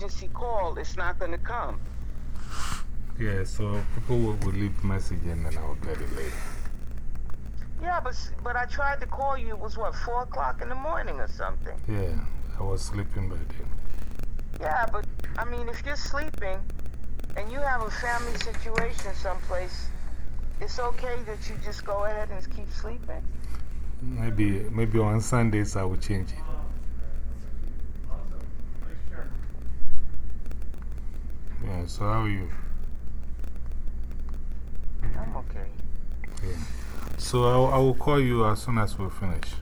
emergency call, it's not going to come. Yeah, so people will, will leave message and then I'll get it later. Yeah, but, but I tried to call you. It was what, 4 o'clock in the morning or something? Yeah, I was sleeping by then. Yeah, but I mean, if you're sleeping and you have a family situation someplace, it's okay that you just go ahead and keep sleeping. Maybe, maybe on Sundays I will change it. Yeah, so how are you? I'm okay. Yeah. So I, I will call you as soon as we finish.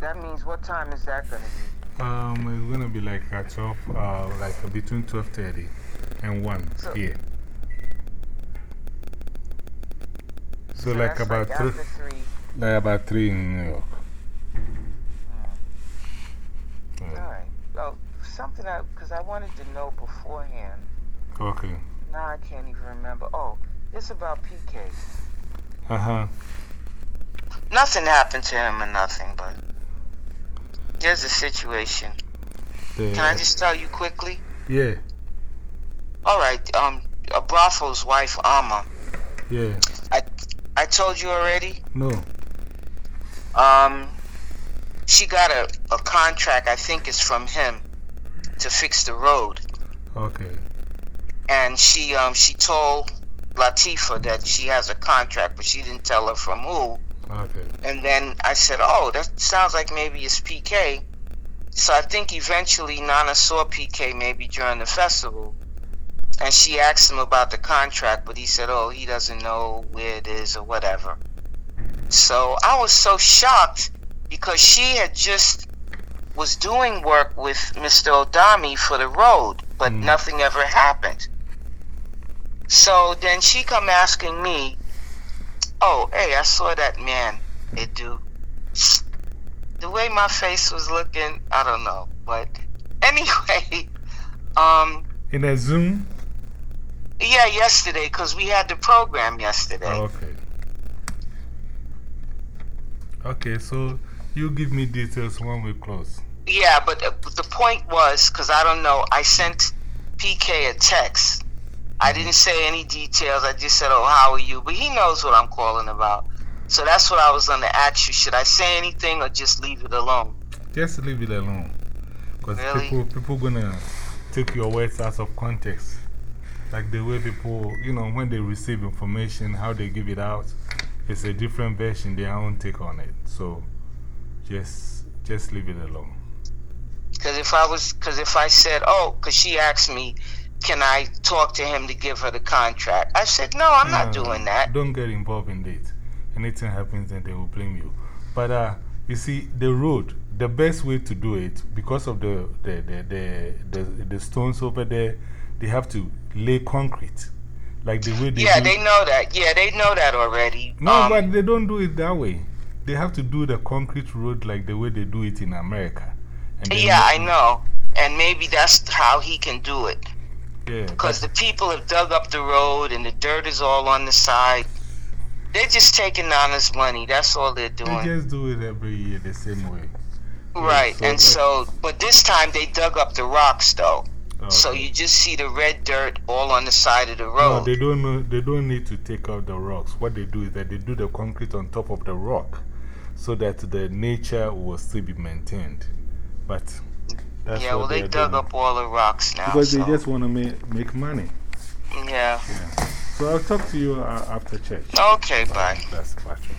That means what time is that going to be? Um, it's going to be like at 12, uh, like between 12.30 and 1 So- here. So, So like about, like three, after 3. like about 3 in New York. Yeah. Alright. Oh, something I, because I wanted to know beforehand. Okay. Now I can't even remember. Oh, it's about PK. Uh huh. Nothing happened to him or nothing, but there's a situation. Can I just tell you quickly? Yeah, All right. Um, a brothel's wife, Alma. yeah. I I told you already. No. Um, she got a, a contract. I think it's from him to fix the road, Okay. And she um she told Latifa that she has a contract, but she didn't tell her from who. Okay. And then I said, "Oh, that sounds like maybe it's PK." So I think eventually Nana saw PK maybe during the festival, and she asked him about the contract, but he said, "Oh, he doesn't know where it is or whatever." So I was so shocked because she had just was doing work with Mr. Odami for the road, but Mm. nothing ever happened. So then she come asking me, "Oh, hey, I saw that man, it do." The way my face was looking, I don't know, but anyway, um, In that Zoom? yeah, yesterday because we had the program yesterday. Okay. Okay, so you give me details when we close. Yeah, but uh, the point was because I don't know. I sent PK a text. I didn't say any details. I just said, "Oh, how are you?" But he knows what I'm calling about. So that's what I was going to ask you. Should I say anything or just leave it alone? Just leave it alone. Because Really? people, people gonna take your words out of context. Like the way people, you know, when they receive information, how they give it out, it's a different version, their own take on it. So just, just leave it alone. Because if I was, because if I said, "Oh," because she asked me, "Can I talk to him to give her the contract?" I said, "No, I'm not doing that." Don't get involved in it. Anything happens, then they will blame you. But uh, you see, the road, the best way to do it, because of the, the, the, the, the, the stones over there, they have to lay concrete. Like the way they Yeah, do they know that. Yeah, they know that already. No, Um, but they don't do it that way. They have to do the concrete road like the way they do it in America. Yeah, I know, and maybe that's how he can do it. Yeah, Because the people have dug up the road and the dirt is all on the side. They're just taking Nana's money. That's all they're doing. they just do it every year the same way. right. so and so, but this time they dug up the rocks, though. So you just see the red dirt all on the side of the road. No, they don't, know, they don't need to take out the rocks. What they do is that they do the concrete on top of the rock so that the nature will still be maintained. But that's yeah, well, they dug doing. up all the rocks now. Because so, they just want to make, make money. yeah. So I'll talk to you uh, after church. Okay, bye. That's Patrick.